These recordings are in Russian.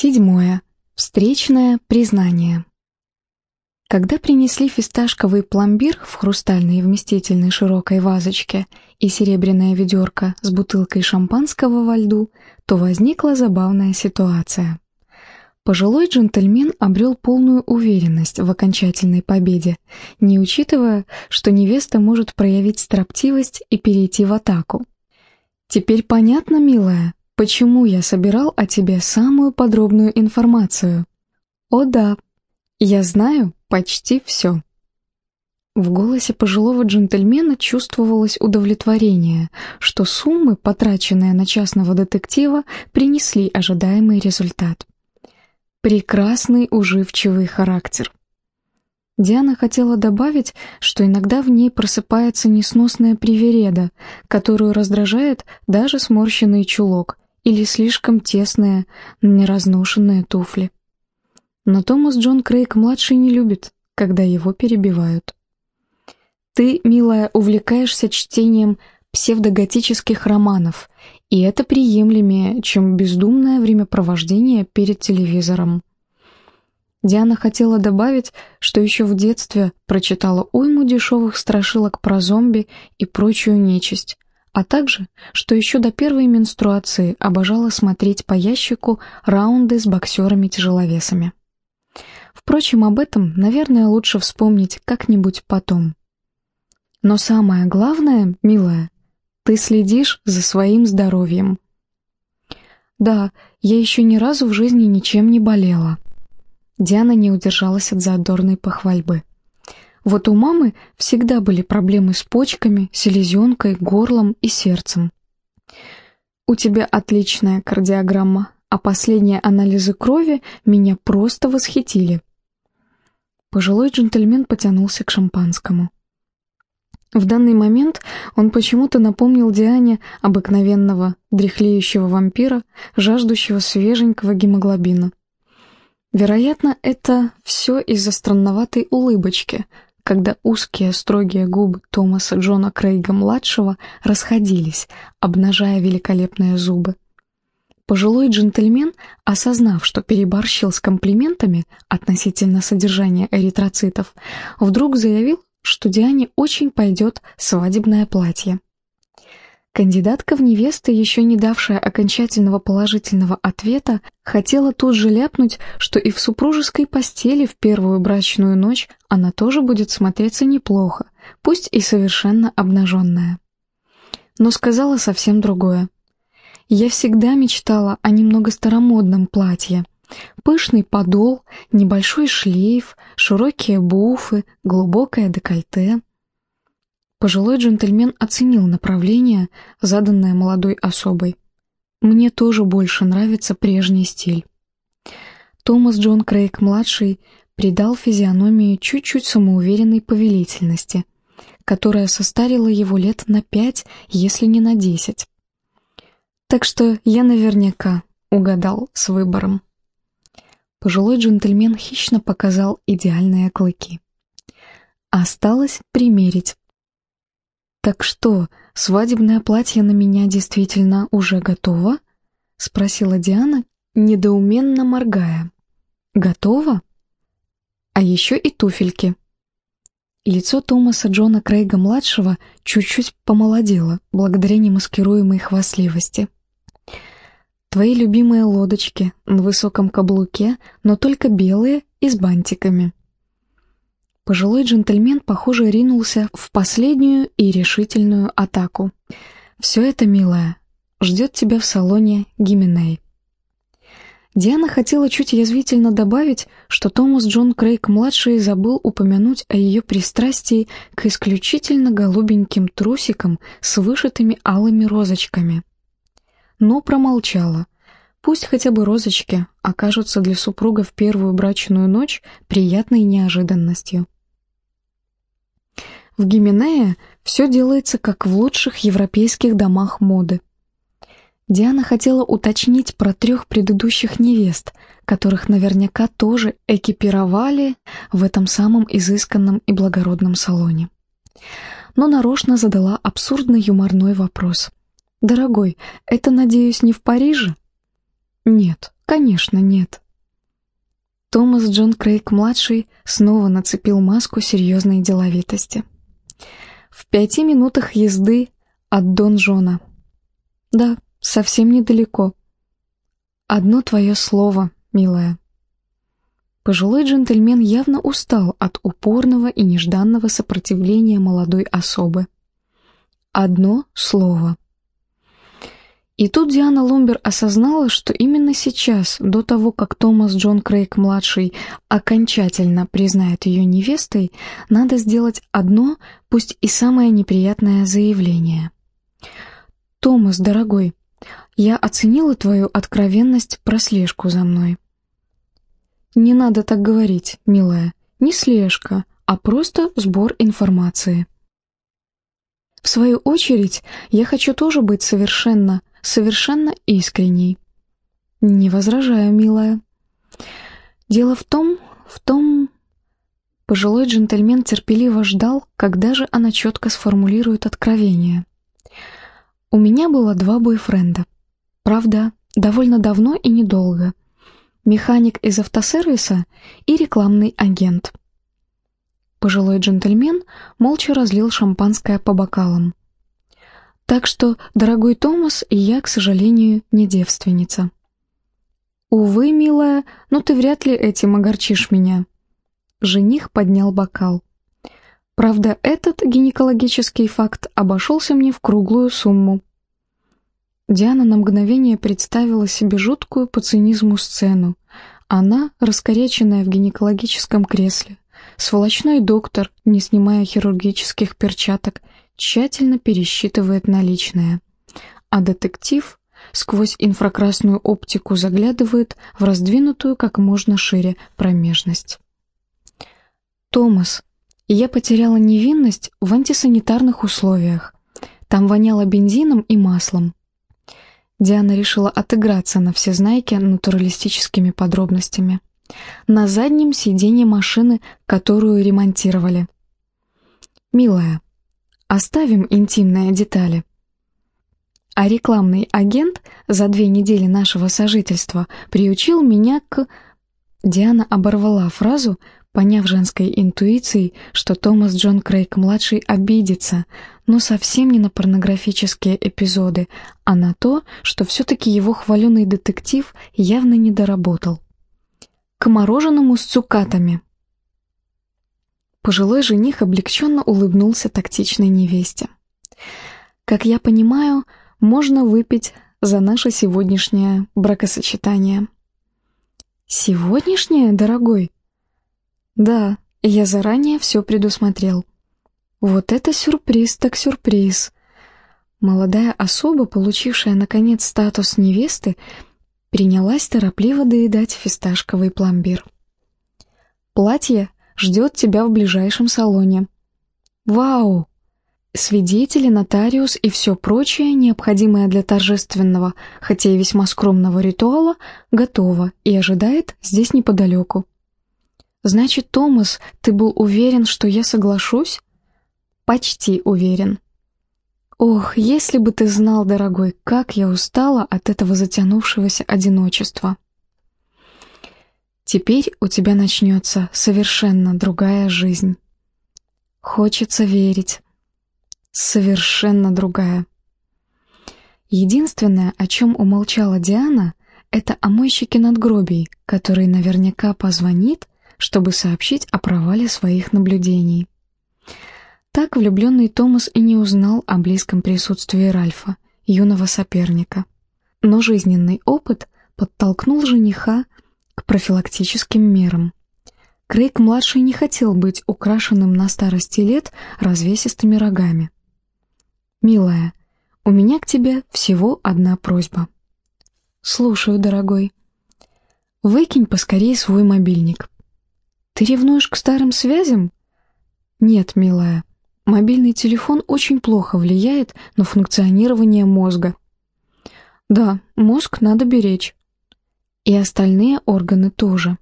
Седьмое. Встречное признание. Когда принесли фисташковый пломбир в хрустальной вместительной широкой вазочке и серебряное ведерко с бутылкой шампанского во льду, то возникла забавная ситуация. Пожилой джентльмен обрел полную уверенность в окончательной победе, не учитывая, что невеста может проявить строптивость и перейти в атаку. «Теперь понятно, милая?» Почему я собирал о тебе самую подробную информацию? О да, я знаю почти все. В голосе пожилого джентльмена чувствовалось удовлетворение, что суммы, потраченные на частного детектива, принесли ожидаемый результат. Прекрасный уживчивый характер. Диана хотела добавить, что иногда в ней просыпается несносная привереда, которую раздражает даже сморщенный чулок, или слишком тесные, неразношенные туфли. Но Томас Джон Крейг-младший не любит, когда его перебивают. Ты, милая, увлекаешься чтением псевдоготических романов, и это приемлемее, чем бездумное времяпровождение перед телевизором. Диана хотела добавить, что еще в детстве прочитала уйму дешевых страшилок про зомби и прочую нечисть, а также, что еще до первой менструации обожала смотреть по ящику раунды с боксерами-тяжеловесами. Впрочем, об этом, наверное, лучше вспомнить как-нибудь потом. Но самое главное, милая, ты следишь за своим здоровьем. Да, я еще ни разу в жизни ничем не болела. Диана не удержалась от задорной похвальбы. Вот у мамы всегда были проблемы с почками, селезенкой, горлом и сердцем. У тебя отличная кардиограмма, а последние анализы крови меня просто восхитили. Пожилой джентльмен потянулся к шампанскому. В данный момент он почему-то напомнил Диане обыкновенного, дряхлеющего вампира, жаждущего свеженького гемоглобина. Вероятно, это все из-за странноватой улыбочки, когда узкие строгие губы Томаса Джона Крейга-младшего расходились, обнажая великолепные зубы. Пожилой джентльмен, осознав, что переборщил с комплиментами относительно содержания эритроцитов, вдруг заявил, что Диане очень пойдет свадебное платье. Кандидатка в невесты, еще не давшая окончательного положительного ответа, хотела тут же ляпнуть, что и в супружеской постели в первую брачную ночь она тоже будет смотреться неплохо, пусть и совершенно обнаженная. Но сказала совсем другое. «Я всегда мечтала о немного старомодном платье. Пышный подол, небольшой шлейф, широкие буфы, глубокое декольте». Пожилой джентльмен оценил направление, заданное молодой особой. «Мне тоже больше нравится прежний стиль». Томас Джон Крейг-младший придал физиономии чуть-чуть самоуверенной повелительности, которая состарила его лет на пять, если не на десять. Так что я наверняка угадал с выбором. Пожилой джентльмен хищно показал идеальные клыки. Осталось примерить «Так что, свадебное платье на меня действительно уже готово?» — спросила Диана, недоуменно моргая. «Готово?» «А еще и туфельки». Лицо Томаса Джона Крейга-младшего чуть-чуть помолодело, благодаря немаскируемой хвастливости. «Твои любимые лодочки на высоком каблуке, но только белые и с бантиками». Пожилой джентльмен, похоже, ринулся в последнюю и решительную атаку. «Все это, милая, ждет тебя в салоне Гименей». Диана хотела чуть язвительно добавить, что Томас Джон Крейг-младший забыл упомянуть о ее пристрастии к исключительно голубеньким трусикам с вышитыми алыми розочками. Но промолчала. Пусть хотя бы розочки окажутся для супруга в первую брачную ночь приятной неожиданностью. В Гименее все делается как в лучших европейских домах моды. Диана хотела уточнить про трех предыдущих невест, которых наверняка тоже экипировали в этом самом изысканном и благородном салоне. Но нарочно задала абсурдно юморной вопрос. «Дорогой, это, надеюсь, не в Париже?» Нет, конечно, нет. Томас Джон Крейг-младший снова нацепил маску серьезной деловитости. В пяти минутах езды от Дон Джона. Да, совсем недалеко. Одно твое слово, милая. Пожилой джентльмен явно устал от упорного и нежданного сопротивления молодой особы. Одно слово. И тут Диана Ломбер осознала, что именно сейчас, до того, как Томас Джон Крейг-младший окончательно признает ее невестой, надо сделать одно, пусть и самое неприятное заявление. «Томас, дорогой, я оценила твою откровенность про слежку за мной». «Не надо так говорить, милая, не слежка, а просто сбор информации». В свою очередь, я хочу тоже быть совершенно, совершенно искренней. Не возражаю, милая. Дело в том, в том... Пожилой джентльмен терпеливо ждал, когда же она четко сформулирует откровение. У меня было два бойфренда. Правда, довольно давно и недолго. Механик из автосервиса и рекламный агент. Пожилой джентльмен молча разлил шампанское по бокалам. Так что, дорогой Томас, я, к сожалению, не девственница. Увы, милая, но ты вряд ли этим огорчишь меня. Жених поднял бокал. Правда, этот гинекологический факт обошелся мне в круглую сумму. Диана на мгновение представила себе жуткую по цинизму сцену. Она, раскоряченная в гинекологическом кресле, сволочной доктор, не снимая хирургических перчаток, тщательно пересчитывает наличное. А детектив сквозь инфракрасную оптику заглядывает в раздвинутую как можно шире промежность. «Томас, я потеряла невинность в антисанитарных условиях. Там воняло бензином и маслом. Диана решила отыграться на всезнайке натуралистическими подробностями. На заднем сиденье машины, которую ремонтировали. «Милая, Оставим интимные детали. А рекламный агент за две недели нашего сожительства приучил меня к... Диана оборвала фразу, поняв женской интуицией, что Томас Джон Крейг-младший обидится, но совсем не на порнографические эпизоды, а на то, что все-таки его хваленый детектив явно не доработал. К мороженому с цукатами. Пожилой жених облегченно улыбнулся тактичной невесте. «Как я понимаю, можно выпить за наше сегодняшнее бракосочетание». «Сегодняшнее, дорогой?» «Да, я заранее все предусмотрел». «Вот это сюрприз так сюрприз!» Молодая особа, получившая, наконец, статус невесты, принялась торопливо доедать фисташковый пломбир. Платье ждет тебя в ближайшем салоне. Вау! Свидетели, нотариус и все прочее, необходимое для торжественного, хотя и весьма скромного ритуала, готово и ожидает здесь неподалеку. Значит, Томас, ты был уверен, что я соглашусь? Почти уверен. Ох, если бы ты знал, дорогой, как я устала от этого затянувшегося одиночества. Теперь у тебя начнется совершенно другая жизнь. Хочется верить. Совершенно другая. Единственное, о чем умолчала Диана, это о мойщике надгробий, который наверняка позвонит, чтобы сообщить о провале своих наблюдений. Так влюбленный Томас и не узнал о близком присутствии Ральфа, юного соперника. Но жизненный опыт подтолкнул жениха к профилактическим мерам. Крейг-младший не хотел быть украшенным на старости лет развесистыми рогами. «Милая, у меня к тебе всего одна просьба». «Слушаю, дорогой». «Выкинь поскорее свой мобильник». «Ты ревнуешь к старым связям?» «Нет, милая, мобильный телефон очень плохо влияет на функционирование мозга». «Да, мозг надо беречь. И остальные органы тоже.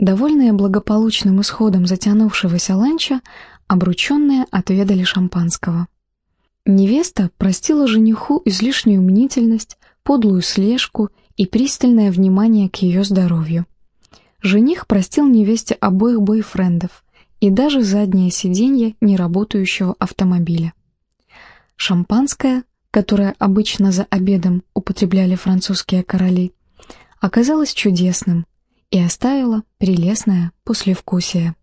Довольные благополучным исходом затянувшегося ланча, обрученные отведали шампанского. Невеста простила жениху излишнюю мнительность, подлую слежку и пристальное внимание к ее здоровью. Жених простил невесте обоих бойфрендов и даже заднее сиденье неработающего автомобиля. Шампанское, которое обычно за обедом употребляли французские короли, оказалось чудесным и оставило прелестное послевкусие.